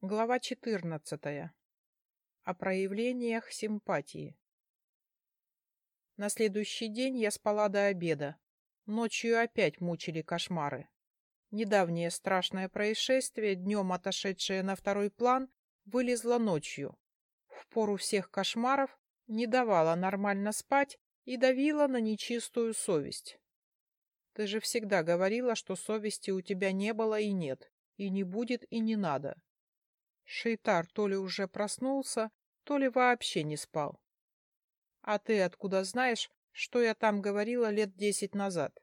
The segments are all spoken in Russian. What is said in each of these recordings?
Глава 14. О проявлениях симпатии. На следующий день я спала до обеда. Ночью опять мучили кошмары. Недавнее страшное происшествие, днем отошедшее на второй план, вылезло ночью. В пору всех кошмаров не давала нормально спать и давила на нечистую совесть. Ты же всегда говорила, что совести у тебя не было и нет, и не будет и не надо. Шейтар то ли уже проснулся, то ли вообще не спал. А ты откуда знаешь, что я там говорила лет десять назад?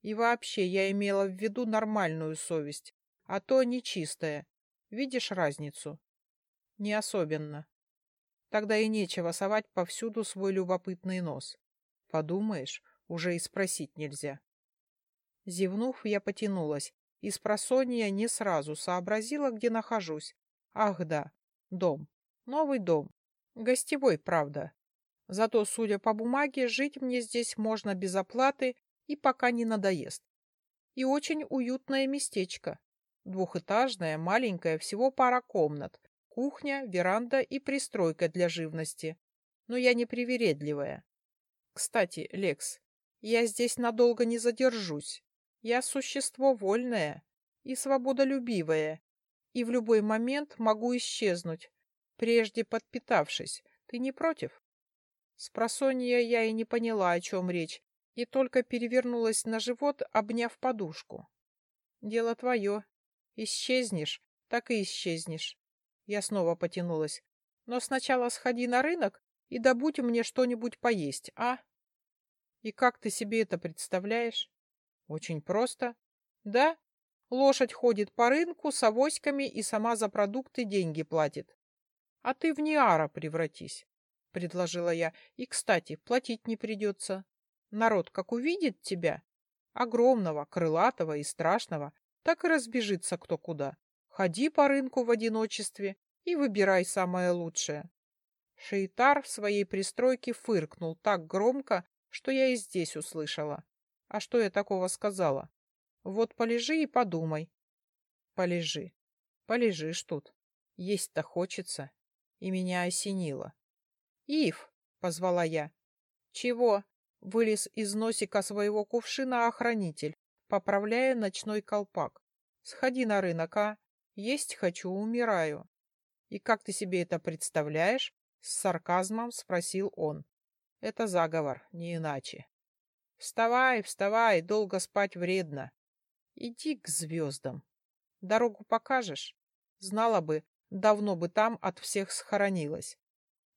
И вообще я имела в виду нормальную совесть, а то нечистая. Видишь разницу? Не особенно. Тогда и нечего совать повсюду свой любопытный нос. Подумаешь, уже и спросить нельзя. Зевнув, я потянулась, и с просонья не сразу сообразила, где нахожусь, Ах да, дом. Новый дом. Гостевой, правда. Зато, судя по бумаге, жить мне здесь можно без оплаты и пока не надоест. И очень уютное местечко. Двухэтажное, маленькое, всего пара комнат. Кухня, веранда и пристройка для живности. Но я не привередливая. Кстати, Лекс, я здесь надолго не задержусь. Я существо вольное и свободолюбивое, и в любой момент могу исчезнуть, прежде подпитавшись. Ты не против? Спросонья я и не поняла, о чем речь, и только перевернулась на живот, обняв подушку. Дело твое. Исчезнешь, так и исчезнешь. Я снова потянулась. Но сначала сходи на рынок и добудь мне что-нибудь поесть, а? И как ты себе это представляешь? Очень просто. Да, Лошадь ходит по рынку с авоськами и сама за продукты деньги платит. А ты в Ниара превратись, — предложила я. И, кстати, платить не придется. Народ, как увидит тебя, огромного, крылатого и страшного, так и разбежится кто куда. Ходи по рынку в одиночестве и выбирай самое лучшее. Шейтар в своей пристройке фыркнул так громко, что я и здесь услышала. А что я такого сказала? Вот полежи и подумай. Полежи. Полежишь тут. Есть-то хочется. И меня осенило. «Ив!» — позвала я. «Чего?» — вылез из носика своего кувшина охранитель, поправляя ночной колпак. «Сходи на рынок, а? Есть хочу, умираю». «И как ты себе это представляешь?» — с сарказмом спросил он. «Это заговор, не иначе». «Вставай, вставай, долго спать вредно. Иди к звездам. Дорогу покажешь? Знала бы, давно бы там от всех схоронилась.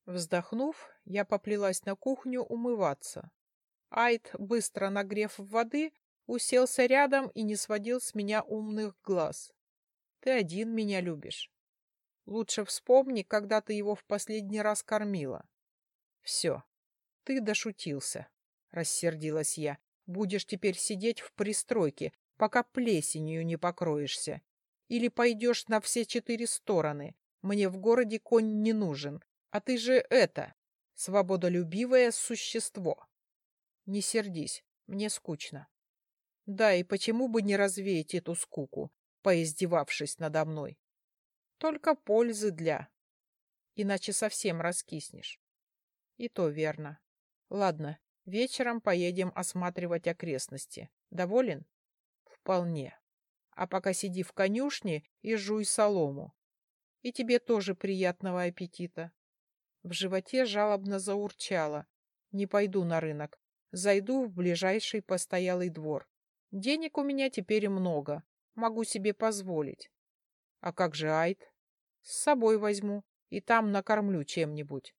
Вздохнув, я поплелась на кухню умываться. Айд, быстро нагрев воды, уселся рядом и не сводил с меня умных глаз. Ты один меня любишь. Лучше вспомни, когда ты его в последний раз кормила. Все, ты дошутился, — рассердилась я. Будешь теперь сидеть в пристройке, пока плесенью не покроешься. Или пойдешь на все четыре стороны. Мне в городе конь не нужен. А ты же это, свободолюбивое существо. Не сердись, мне скучно. Да, и почему бы не развеять эту скуку, поиздевавшись надо мной? Только пользы для. Иначе совсем раскиснешь. И то верно. Ладно, вечером поедем осматривать окрестности. Доволен? Вполне. А пока сиди в конюшне и жуй солому. И тебе тоже приятного аппетита. В животе жалобно заурчало. Не пойду на рынок. Зайду в ближайший постоялый двор. Денег у меня теперь много. Могу себе позволить. А как же Айд? С собой возьму и там накормлю чем-нибудь.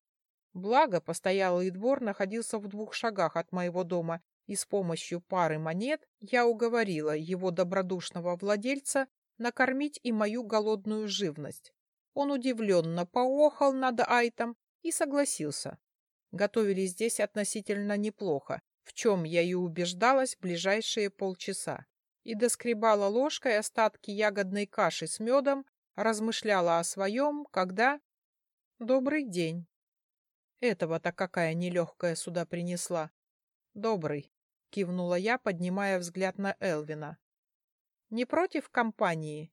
Благо, постоялый двор находился в двух шагах от моего дома, и с помощью пары монет я уговорила его добродушного владельца накормить и мою голодную живность. Он удивленно поохал над Айтом и согласился. Готовили здесь относительно неплохо, в чем я и убеждалась ближайшие полчаса. И доскребала ложкой остатки ягодной каши с медом, размышляла о своем, когда... Добрый день. Этого-то какая нелегкая сюда принесла. Добрый. — кивнула я, поднимая взгляд на Элвина. «Не против компании?»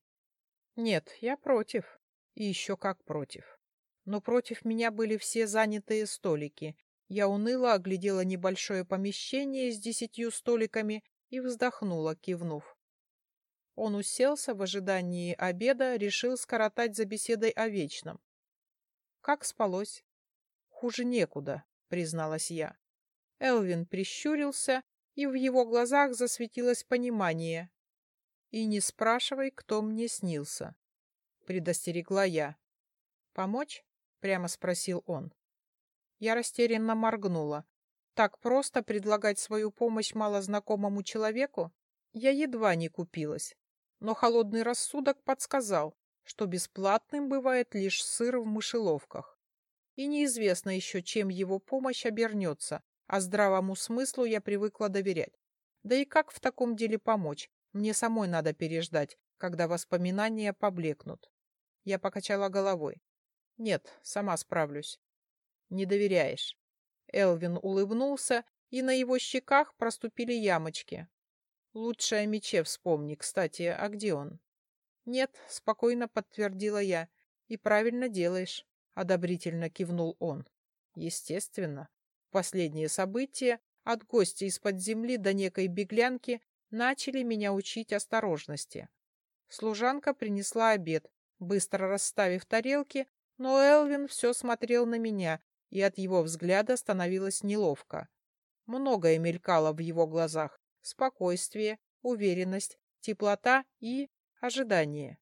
«Нет, я против. И еще как против. Но против меня были все занятые столики. Я уныло оглядела небольшое помещение с десятью столиками и вздохнула, кивнув. Он уселся в ожидании обеда, решил скоротать за беседой о вечном. Как спалось? Хуже некуда, призналась я. Элвин прищурился, и в его глазах засветилось понимание. И не спрашивай, кто мне снился, предостерегла я. Помочь? прямо спросил он. Я растерянно моргнула. Так просто предлагать свою помощь малознакомому человеку? Я едва не купилась. Но холодный рассудок подсказал, что бесплатным бывает лишь сыр в мышеловках. И неизвестно еще, чем его помощь обернется, а здравому смыслу я привыкла доверять. Да и как в таком деле помочь? Мне самой надо переждать, когда воспоминания поблекнут. Я покачала головой. Нет, сама справлюсь. Не доверяешь. Элвин улыбнулся, и на его щеках проступили ямочки. Лучше о мече вспомни, кстати, а где он? Нет, спокойно подтвердила я. И правильно делаешь, одобрительно кивнул он. Естественно. Последние события, от гостя из-под земли до некой беглянки, начали меня учить осторожности. Служанка принесла обед, быстро расставив тарелки, но Элвин все смотрел на меня, и от его взгляда становилось неловко. Многое мелькало в его глазах. Спокойствие, уверенность, теплота и ожидание.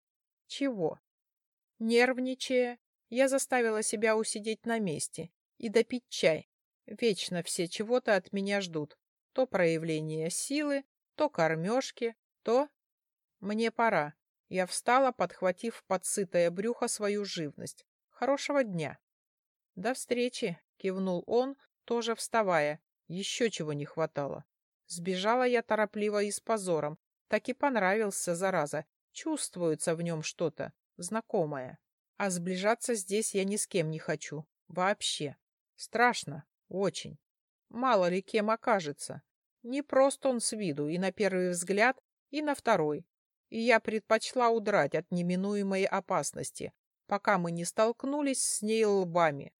Чего? Нервничая, я заставила себя усидеть на месте и допить чай. Вечно все чего-то от меня ждут. То проявление силы, то кормежки, то... Мне пора. Я встала, подхватив подсытое брюхо свою живность. Хорошего дня. «До встречи!» — кивнул он, тоже вставая. Еще чего не хватало. Сбежала я торопливо и с позором. Так и понравился, зараза. Чувствуется в нем что-то знакомое. А сближаться здесь я ни с кем не хочу. Вообще. Страшно. Очень. Мало ли кем окажется. Не прост он с виду и на первый взгляд, и на второй. И я предпочла удрать от неминуемой опасности, пока мы не столкнулись с ней лбами.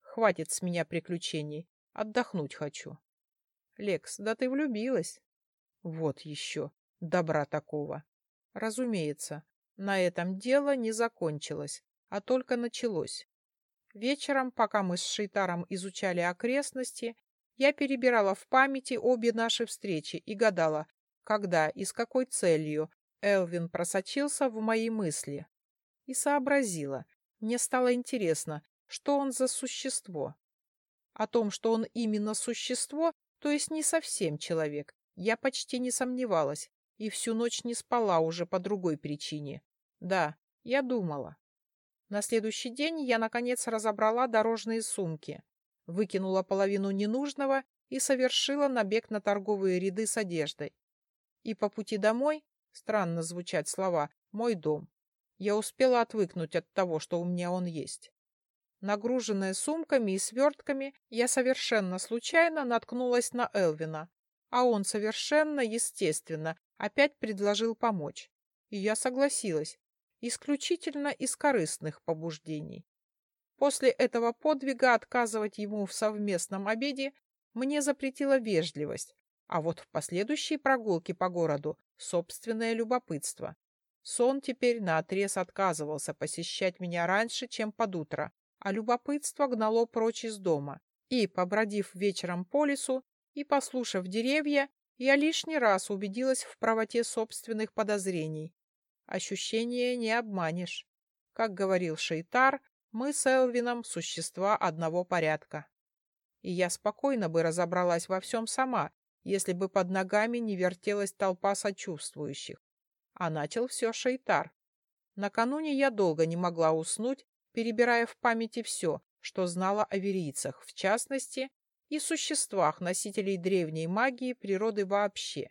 Хватит с меня приключений. Отдохнуть хочу. Лекс, да ты влюбилась. Вот еще. Добра такого. Разумеется, на этом дело не закончилось, а только началось. Вечером, пока мы с Шейтаром изучали окрестности, я перебирала в памяти обе наши встречи и гадала, когда и с какой целью Элвин просочился в мои мысли. И сообразила. Мне стало интересно, что он за существо. О том, что он именно существо, то есть не совсем человек, я почти не сомневалась и всю ночь не спала уже по другой причине. Да, я думала. На следующий день я, наконец, разобрала дорожные сумки, выкинула половину ненужного и совершила набег на торговые ряды с одеждой. И по пути домой, странно звучат слова, мой дом, я успела отвыкнуть от того, что у меня он есть. Нагруженная сумками и свертками, я совершенно случайно наткнулась на Элвина, а он совершенно естественно опять предложил помочь. И я согласилась, исключительно из корыстных побуждений. После этого подвига отказывать ему в совместном обеде мне запретила вежливость, а вот в последующей прогулке по городу собственное любопытство. Сон теперь наотрез отказывался посещать меня раньше, чем под утро, а любопытство гнало прочь из дома. И, побродив вечером по лесу и послушав деревья, я лишний раз убедилась в правоте собственных подозрений. Ощущение не обманешь. Как говорил Шейтар, мы с Элвином существа одного порядка. И я спокойно бы разобралась во всем сама, если бы под ногами не вертелась толпа сочувствующих. А начал все Шейтар. Накануне я долго не могла уснуть, перебирая в памяти все, что знала о верийцах, в частности, и существах, носителей древней магии природы вообще.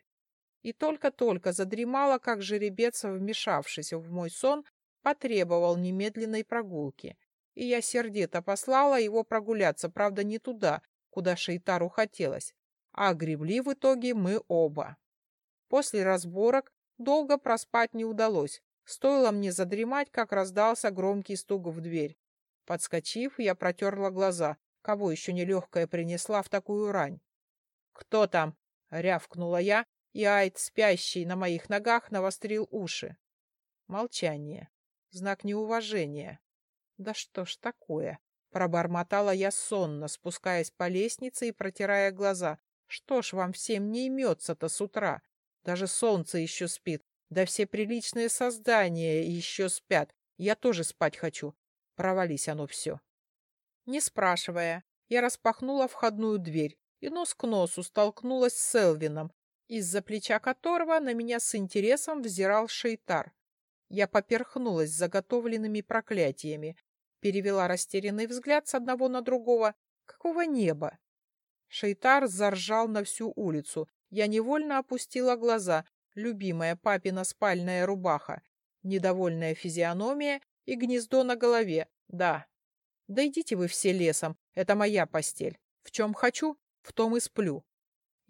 И только-только задремала, как жеребец, вмешавшись в мой сон, потребовал немедленной прогулки. И я сердито послала его прогуляться, правда, не туда, куда Шейтару хотелось, а гребли в итоге мы оба. После разборок долго проспать не удалось, Стоило мне задремать, как раздался громкий стук в дверь. Подскочив, я протерла глаза. Кого еще нелегкая принесла в такую рань? «Кто там?» — рявкнула я, и Айд, спящий на моих ногах, навострил уши. Молчание. Знак неуважения. Да что ж такое? Пробормотала я сонно, спускаясь по лестнице и протирая глаза. Что ж вам всем не имется-то с утра? Даже солнце еще спит, да все приличные создания еще спят. Я тоже спать хочу. Провались оно все. Не спрашивая, я распахнула входную дверь и нос к носу столкнулась с Селвином, из-за плеча которого на меня с интересом взирал Шейтар. Я поперхнулась заготовленными проклятиями, перевела растерянный взгляд с одного на другого. Какого неба? Шейтар заржал на всю улицу. Я невольно опустила глаза. Любимая папина спальная рубаха, недовольная физиономия и гнездо на голове. Да. Да идите вы все лесом, это моя постель. В чем хочу, в том и сплю.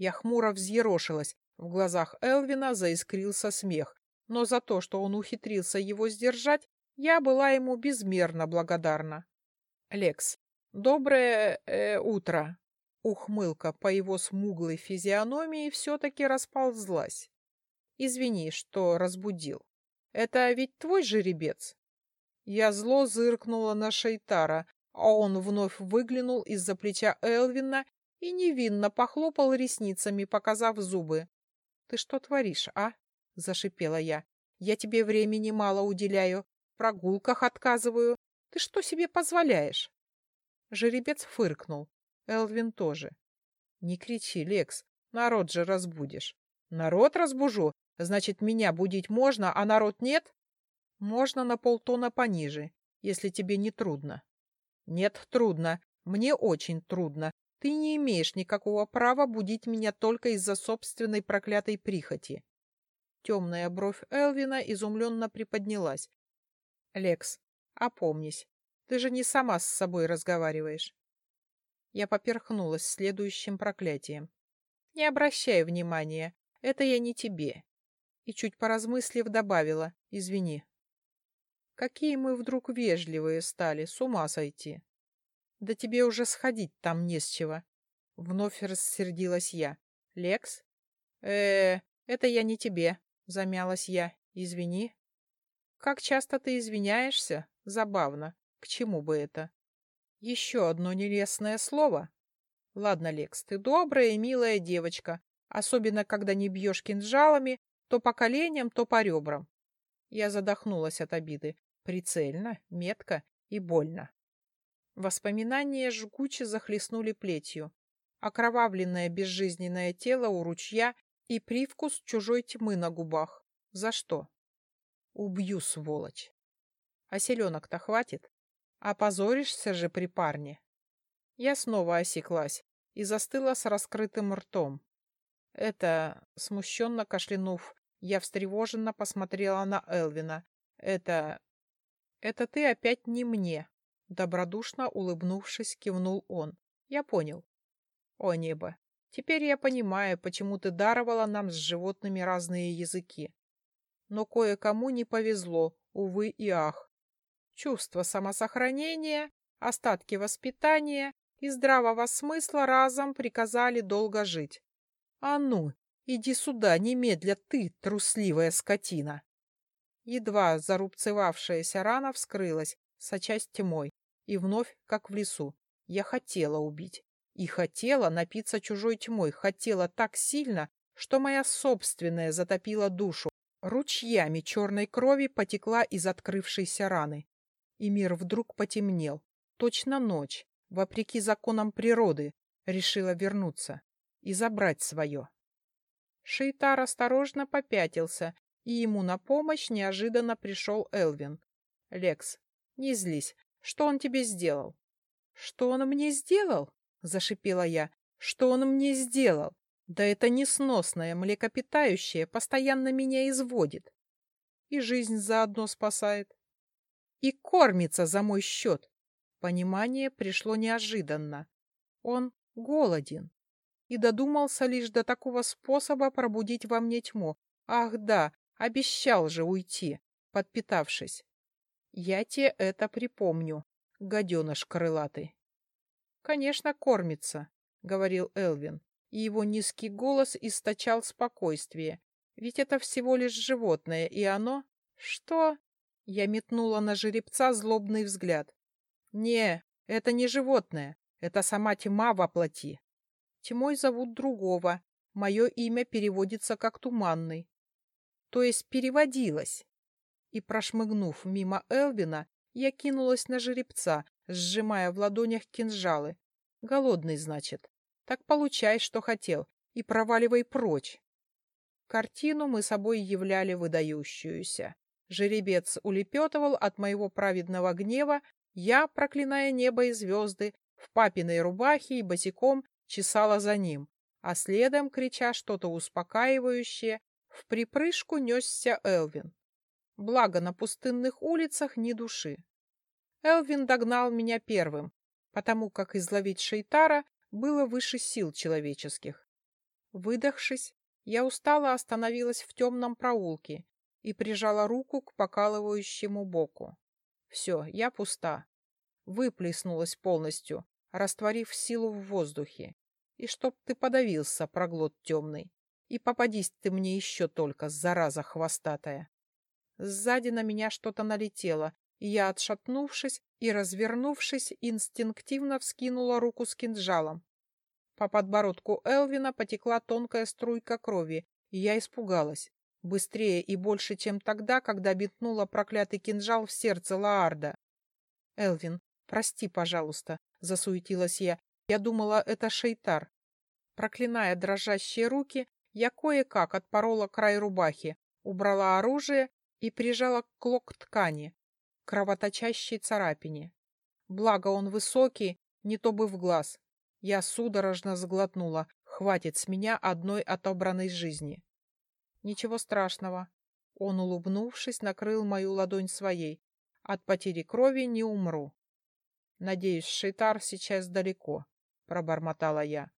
Я хмуро взъерошилась. В глазах Элвина заискрился смех. Но за то, что он ухитрился его сдержать, я была ему безмерно благодарна. Лекс, доброе э, утро. Ухмылка по его смуглой физиономии все-таки расползлась. Извини, что разбудил. Это ведь твой жеребец? Я зло зыркнула на Шейтара, а он вновь выглянул из-за плеча Элвина и невинно похлопал ресницами, показав зубы. — Ты что творишь, а? — зашипела я. — Я тебе времени мало уделяю, в прогулках отказываю. Ты что себе позволяешь? Жеребец фыркнул. Элвин тоже. — Не кричи, Лекс, народ же разбудишь. — Народ разбужу? Значит, меня будить можно, а народ нет? — Можно на полтона пониже, если тебе не трудно. — Нет, трудно. Мне очень трудно. Ты не имеешь никакого права будить меня только из-за собственной проклятой прихоти. Темная бровь Элвина изумленно приподнялась. Лекс, опомнись. Ты же не сама с собой разговариваешь. Я поперхнулась следующим проклятием. Не обращай внимания, это я не тебе. И чуть поразмыслив добавила, извини. Какие мы вдруг вежливые стали, с ума сойти. Да тебе уже сходить там не с чего. Вновь рассердилась я. Лекс? э, -э это я не тебе, замялась я. Извини. Как часто ты извиняешься? Забавно. К чему бы это? Еще одно нелестное слово. Ладно, Лекс, ты добрая и милая девочка, особенно когда не бьешь кинжалами то по коленям, то по ребрам. Я задохнулась от обиды. Прицельно, метко и больно. Воспоминания жгуче захлестнули плетью. Окровавленное безжизненное тело у ручья и привкус чужой тьмы на губах. За что? Убью, сволочь. А селенок-то хватит? Опозоришься же при парне. Я снова осеклась и застыла с раскрытым ртом. Это, смущенно кашлянув, я встревоженно посмотрела на Элвина. Это... Это ты опять не мне, Добродушно улыбнувшись, кивнул он. Я понял. О небо! Теперь я понимаю, почему ты даровала нам с животными разные языки. Но кое-кому не повезло, увы и ах. Чувство самосохранения, остатки воспитания и здравого смысла разом приказали долго жить. А ну, иди сюда, немедля ты, трусливая скотина! Едва зарубцевавшаяся рана вскрылась, сочась тьмой. И вновь, как в лесу, я хотела убить. И хотела напиться чужой тьмой, хотела так сильно, что моя собственная затопила душу. Ручьями черной крови потекла из открывшейся раны. И мир вдруг потемнел. Точно ночь, вопреки законам природы, решила вернуться и забрать свое. Шейтар осторожно попятился, и ему на помощь неожиданно пришел Элвин. «Лекс, не злись, что он тебе сделал? Что он мне сделал? Зашипела я. Что он мне сделал? Да это несносное млекопитающее постоянно меня изводит. И жизнь заодно спасает. И кормится за мой счет. Понимание пришло неожиданно. Он голоден. И додумался лишь до такого способа пробудить во мне тьму. Ах да, обещал же уйти. подпитавшись. Я тебе это припомню, гаденыш крылатый. Конечно, кормится, говорил Элвин, и его низкий голос источал спокойствие. Ведь это всего лишь животное, и оно... Что? Я метнула на жеребца злобный взгляд. Не, это не животное, это сама тьма во плоти. Тьмой зовут другого. Мое имя переводится как Туманный. То есть переводилось. И, прошмыгнув мимо Элвина, я кинулась на жеребца, сжимая в ладонях кинжалы. Голодный, значит. Так получай, что хотел, и проваливай прочь. Картину мы собой являли выдающуюся. Жеребец улепетывал от моего праведного гнева, я, проклиная небо и звезды, в папиной рубахе и босиком чесала за ним, а следом, крича что-то успокаивающее, в припрыжку несся Элвин. Благо, на пустынных улицах ни души. Элвин догнал меня первым, потому как изловить Шейтара было выше сил человеческих. Выдохшись, я устало остановилась в темном проулке и прижала руку к покалывающему боку. Все, я пуста. Выплеснулась полностью, растворив силу в воздухе. И чтоб ты подавился, проглот темный. И попадись ты мне еще только, зараза хвостатая. Сзади на меня что-то налетело, и я, отшатнувшись и развернувшись, инстинктивно вскинула руку с кинжалом. По подбородку Элвина потекла тонкая струйка крови, и я испугалась. Быстрее и больше, чем тогда, когда битнула проклятый кинжал в сердце Лаарда. «Элвин, прости, пожалуйста», — засуетилась я. «Я думала, это Шейтар». Проклиная дрожащие руки, я кое-как отпорола край рубахи, убрала оружие и прижала клок ткани, кровоточащей царапине. Благо он высокий, не то бы в глаз. Я судорожно сглотнула. Хватит с меня одной отобранной жизни. Ничего страшного. Он, улыбнувшись, накрыл мою ладонь своей. От потери крови не умру. Надеюсь, Шейтар сейчас далеко, пробормотала я.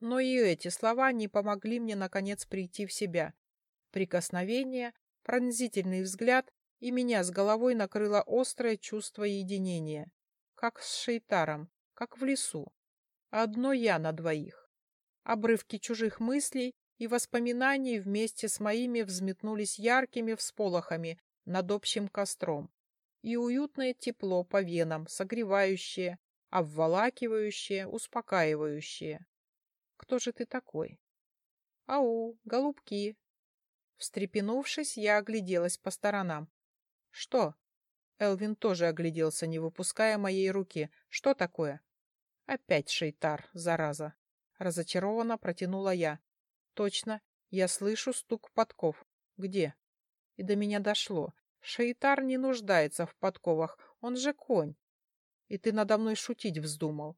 Но и эти слова не помогли мне, наконец, прийти в себя. Прикосновение, пронзительный взгляд, и меня с головой накрыло острое чувство единения. Как с Шейтаром, как в лесу. Одно я на двоих. Обрывки чужих мыслей и воспоминаний вместе с моими взметнулись яркими всполохами над общим костром. И уютное тепло по венам, согревающее, обволакивающее, успокаивающее. Кто же ты такой? Ау, голубки! Встрепенувшись, я огляделась по сторонам. Что? Элвин тоже огляделся, не выпуская моей руки. Что такое? Опять шейтар, зараза. Разочарованно протянула я. Точно, я слышу стук подков. Где? И до меня дошло. Шейтар не нуждается в подковах, он же конь. И ты надо мной шутить вздумал.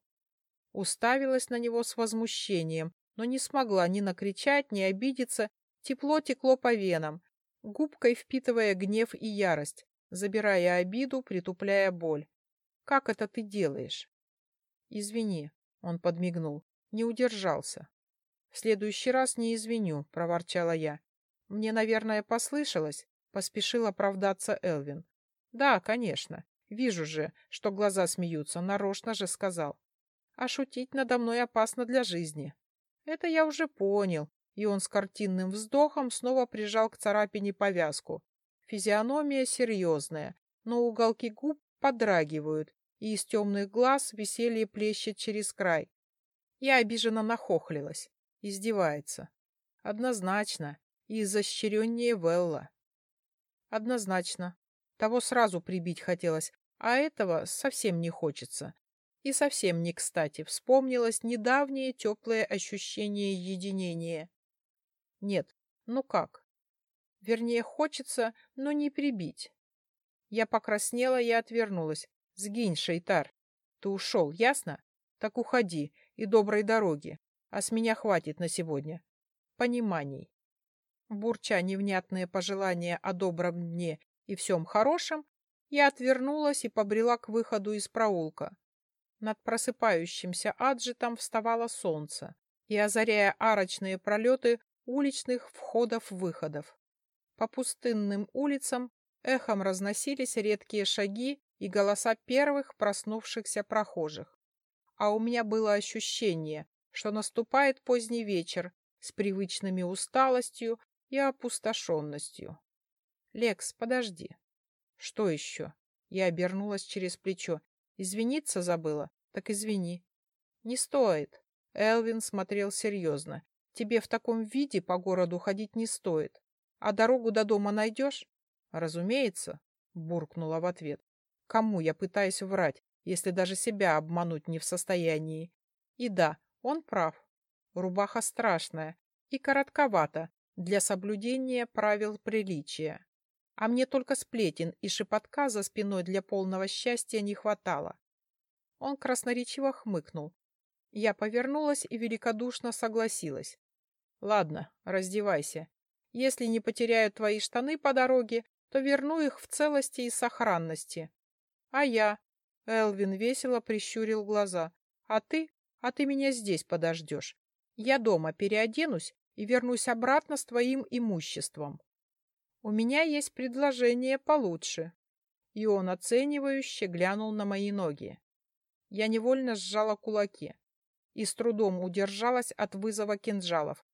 Уставилась на него с возмущением, но не смогла ни накричать, ни обидеться. Тепло текло по венам, губкой впитывая гнев и ярость, забирая обиду, притупляя боль. Как это ты делаешь? Извини, он подмигнул, не удержался. В следующий раз не извиню, проворчала я. Мне, наверное, послышалось, поспешил оправдаться Элвин. Да, конечно. Вижу же, что глаза смеются, нарочно же сказал. А шутить надо мной опасно для жизни. Это я уже понял, и он с картинным вздохом снова прижал к царапине повязку. Физиономия серьезная, но уголки губ подрагивают, и из темных глаз веселье плещет через край. Я обиженно нахохлилась. Издевается. Однозначно. И изощреннее Велла. Однозначно. Того сразу прибить хотелось, а этого совсем не хочется. И совсем не кстати вспомнилось недавнее теплое ощущение единения. Нет, ну как? Вернее, хочется, но не прибить. Я покраснела и отвернулась. Сгинь, Шейтар. Ты ушел, ясно? Так уходи и доброй дороги а с меня хватит на сегодня. Пониманий. Бурча невнятные пожелания о добром дне и всем хорошем, я отвернулась и побрела к выходу из проулка. Над просыпающимся аджитом вставало солнце и, озаряя арочные пролеты уличных входов-выходов. По пустынным улицам Эхом разносились редкие шаги и голоса первых проснувшихся прохожих. А у меня было ощущение, что наступает поздний вечер с привычными усталостью и опустошенностью. «Лекс, подожди». «Что еще?» Я обернулась через плечо. «Извиниться забыла? Так извини». «Не стоит». Элвин смотрел серьезно. «Тебе в таком виде по городу ходить не стоит. А дорогу до дома найдешь?» «Разумеется», — буркнула в ответ. «Кому я пытаюсь врать, если даже себя обмануть не в состоянии?» И да, он прав. Рубаха страшная и коротковата для соблюдения правил приличия. А мне только сплетен и шепотка за спиной для полного счастья не хватало. Он красноречиво хмыкнул. Я повернулась и великодушно согласилась. Ладно, раздевайся. Если не потеряю твои штаны по дороге, то верну их в целости и сохранности. А я? Элвин весело прищурил глаза. А ты? А ты меня здесь подождешь. Я дома переоденусь и вернусь обратно с твоим имуществом. У меня есть предложение получше. И он оценивающе глянул на мои ноги. Я невольно сжала кулаки и с трудом удержалась от вызова кинжалов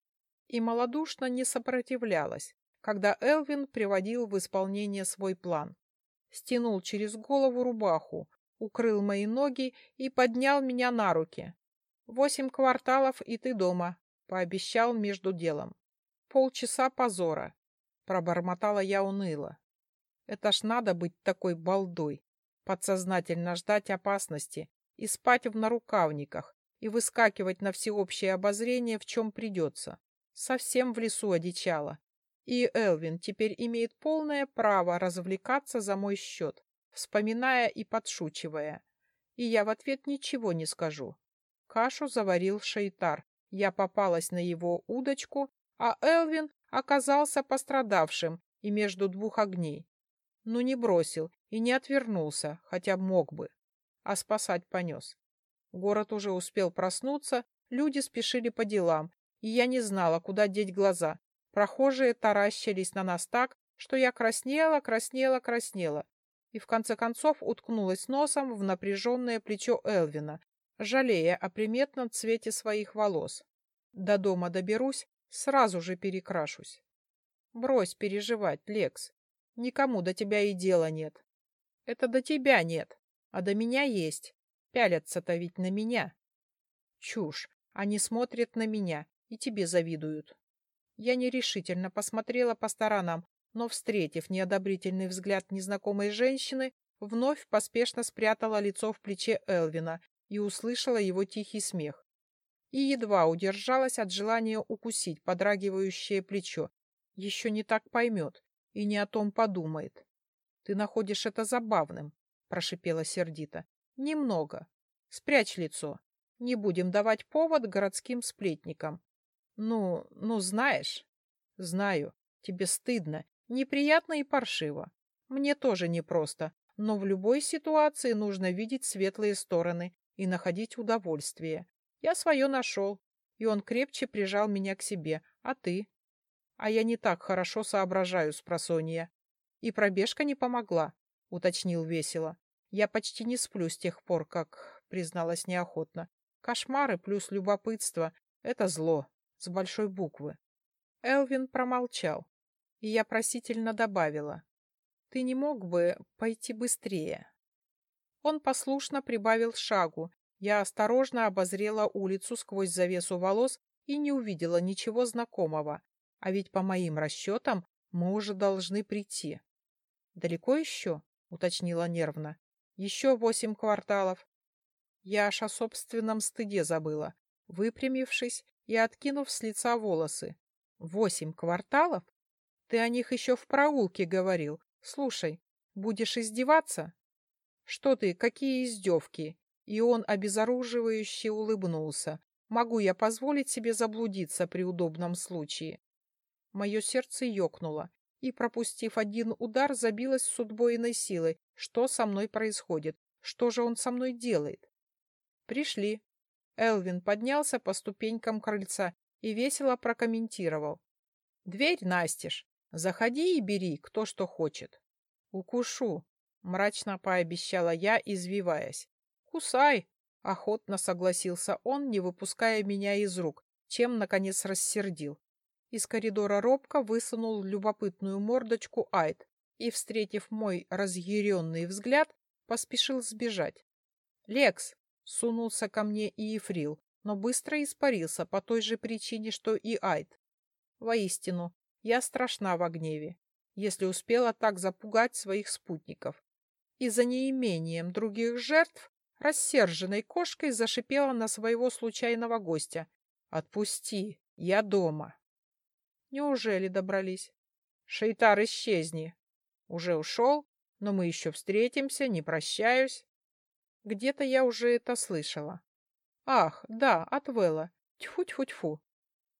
и малодушно не сопротивлялась, когда Элвин приводил в исполнение свой план. Стянул через голову рубаху, укрыл мои ноги и поднял меня на руки. «Восемь кварталов, и ты дома», — пообещал между делом. «Полчаса позора», — пробормотала я уныло. «Это ж надо быть такой балдой, подсознательно ждать опасности и спать в нарукавниках, и выскакивать на всеобщее обозрение, в чем придется. Совсем в лесу одичала, и Элвин теперь имеет полное право развлекаться за мой счет, вспоминая и подшучивая. И я в ответ ничего не скажу. Кашу заварил Шейтар. Я попалась на его удочку, а Элвин оказался пострадавшим и между двух огней. Ну, не бросил и не отвернулся, хотя мог бы, а спасать понес. Город уже успел проснуться, люди спешили по делам, и я не знала, куда деть глаза, Прохожие таращились на нас так, что я краснела, краснела, краснела и в конце концов уткнулась носом в напряженное плечо Элвина, жалея о приметном цвете своих волос. До дома доберусь, сразу же перекрашусь. Брось переживать, Лекс. Никому до тебя и дела нет. Это до тебя нет, а до меня есть. Пялятся-то ведь на меня. Чушь. Они смотрят на меня и тебе завидуют. Я нерешительно посмотрела по сторонам, но, встретив неодобрительный взгляд незнакомой женщины, вновь поспешно спрятала лицо в плече Элвина и услышала его тихий смех. И едва удержалась от желания укусить подрагивающее плечо. Еще не так поймет и не о том подумает. — Ты находишь это забавным, — прошипела сердито. — Немного. Спрячь лицо. Не будем давать повод городским сплетникам. Ну, ну, знаешь. Знаю. Тебе стыдно, неприятно и паршиво. Мне тоже непросто, но в любой ситуации нужно видеть светлые стороны и находить удовольствие. Я свое нашел, и он крепче прижал меня к себе. А ты? А я не так хорошо соображаю, спросонья. И пробежка не помогла, уточнил весело. Я почти не сплю с тех пор, как, призналась неохотно. Кошмары плюс любопытство — это зло с большой буквы. Элвин промолчал, и я просительно добавила. «Ты не мог бы пойти быстрее?» Он послушно прибавил шагу. Я осторожно обозрела улицу сквозь завесу волос и не увидела ничего знакомого. А ведь по моим расчетам мы уже должны прийти. «Далеко еще?» — уточнила нервно. «Еще восемь кварталов». Я аж о собственном стыде забыла. Выпрямившись, и откинув с лица волосы. «Восемь кварталов? Ты о них еще в проулке говорил. Слушай, будешь издеваться?» «Что ты, какие издевки?» И он обезоруживающе улыбнулся. «Могу я позволить себе заблудиться при удобном случае?» Мое сердце ёкнуло, и, пропустив один удар, забилось с удвоенной силой. Что со мной происходит? Что же он со мной делает? «Пришли», Элвин поднялся по ступенькам крыльца и весело прокомментировал. «Дверь настежь. Заходи и бери, кто что хочет». Укушу, мрачно пообещала я, извиваясь. Кусай, охотно согласился он, не выпуская меня из рук, чем, наконец, рассердил. Из коридора робко высунул любопытную мордочку Айд и, встретив мой разъяренный взгляд, поспешил сбежать. «Лекс!» — сунулся ко мне и Ефрил, но быстро испарился по той же причине, что и Айд. Воистину, я страшна в гневе, если успела так запугать своих спутников. И за неимением других жертв рассерженной кошкой зашипела на своего случайного гостя. «Отпусти, я дома». Неужели добрались? Шейтар, исчезни. Уже ушел, но мы еще встретимся, не прощаюсь. Где-то я уже это слышала. Ах, да, от Вэлла. Тьфу-тьфу-тьфу.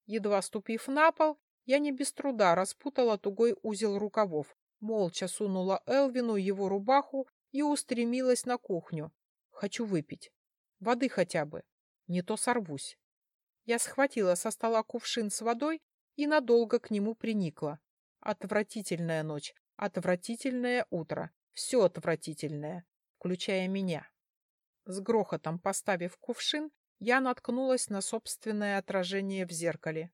Едва ступив на пол, я не без труда распутала тугой узел рукавов, молча сунула Элвину его рубаху и устремилась на кухню. Хочу выпить. Воды хотя бы. Не то сорвусь. Я схватила со стола кувшин с водой и надолго к нему приникла. Отвратительная ночь, отвратительное утро, все отвратительное, включая меня. С грохотом поставив кувшин, я наткнулась на собственное отражение в зеркале.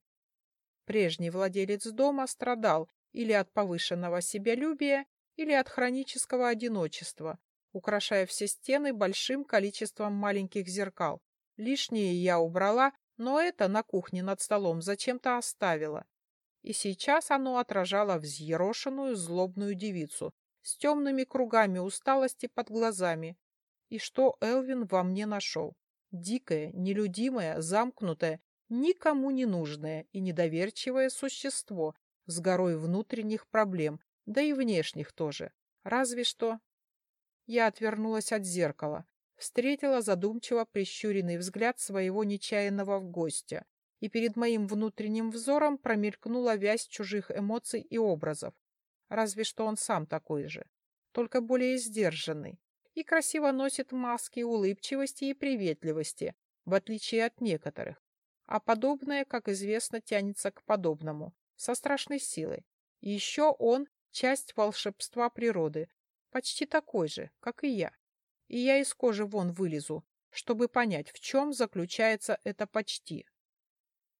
Прежний владелец дома страдал или от повышенного себялюбия, или от хронического одиночества, украшая все стены большим количеством маленьких зеркал. Лишнее я убрала, но это на кухне над столом зачем-то оставила. И сейчас оно отражало взъерошенную злобную девицу с темными кругами усталости под глазами. И что Элвин во мне нашел? Дикое, нелюдимое, замкнутое никому не нужное и недоверчивое существо с горой внутренних проблем, да и внешних тоже. Разве что... Я отвернулась от зеркала, встретила задумчиво прищуренный взгляд своего нечаянного гостя, и перед моим внутренним взором промелькнула вязь чужих эмоций и образов. Разве что он сам такой же, только более сдержанный, и красиво носит маски улыбчивости и приветливости, в отличие от некоторых, а подобное, как известно, тянется к подобному, со страшной силой. И еще он — часть волшебства природы, почти такой же, как и я. И я из кожи вон вылезу, чтобы понять, в чем заключается это почти.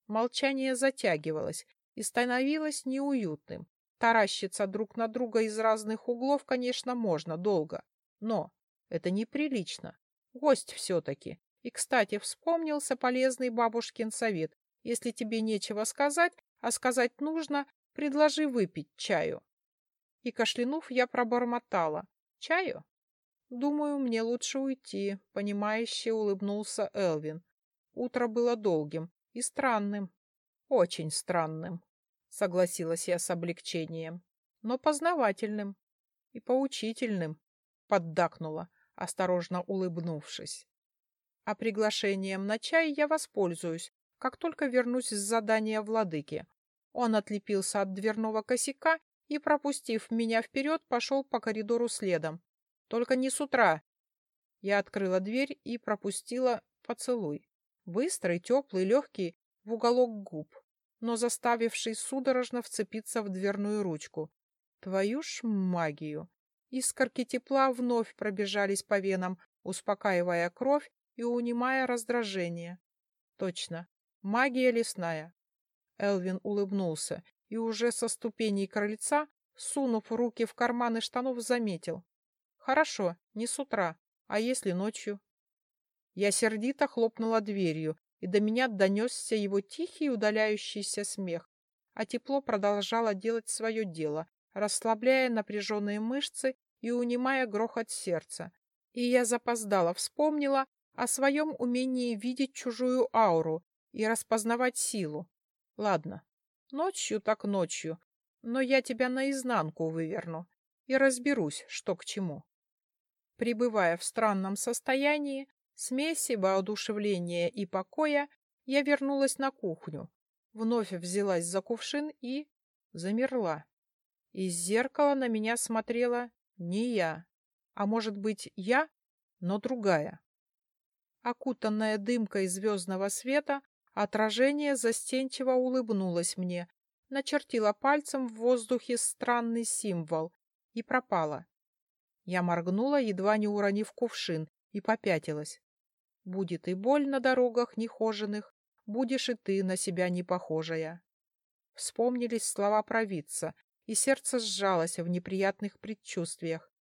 Молчание затягивалось и становилось неуютным. Таращиться друг на друга из разных углов, конечно, можно долго, но это неприлично. Гость все-таки, и, кстати, вспомнился полезный бабушкин совет. Если тебе нечего сказать, а сказать нужно, предложи выпить чаю. И, кашлянув, я пробормотала. Чаю? Думаю, мне лучше уйти, понимающе улыбнулся Элвин. Утро было долгим и странным. Очень странным, согласилась я с облегчением, но познавательным и поучительным, поддакнула, осторожно улыбнувшись. А приглашением на чай я воспользуюсь, как только вернусь с задания владыки. Он отлепился от дверного косяка и, пропустив меня вперед, пошел по коридору следом. Только не с утра. Я открыла дверь и пропустила поцелуй. Быстрый, теплый, легкий, в уголок губ, но заставивший судорожно вцепиться в дверную ручку. Твою ж магию! Искорки тепла вновь пробежались по венам, успокаивая кровь и унимая раздражение. Точно, магия лесная. Элвин улыбнулся и уже со ступеней крыльца, сунув руки в карманы штанов, заметил. Хорошо, не с утра, а если ночью? Я сердито хлопнула дверью, и до меня донесся его тихий удаляющийся смех, а тепло продолжало делать свое дело, расслабляя напряженные мышцы и унимая грохот сердца. И я запоздала вспомнила, о своем умении видеть чужую ауру и распознавать силу. Ладно, ночью так ночью, но я тебя наизнанку выверну и разберусь, что к чему. Пребывая в странном состоянии, смеси воодушевления и покоя, я вернулась на кухню, вновь взялась за кувшин и замерла. Из зеркала на меня смотрела не я, а может быть я, но другая. Окутанная дымкой звездного света, отражение застенчиво улыбнулось мне, начертила пальцем в воздухе странный символ и пропала. Я моргнула, едва не уронив кувшин, и попятилась. Будет и боль на дорогах нехоженных, будешь и ты на себя не похожая. Вспомнились слова провидца, и сердце сжалось в неприятных предчувствиях.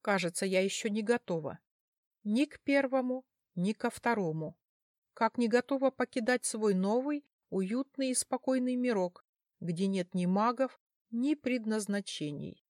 Кажется, я еще не готова. Ни к первому, ни ко второму. Как не готова покидать свой новый, уютный и спокойный мирок, где нет ни магов, ни предназначений.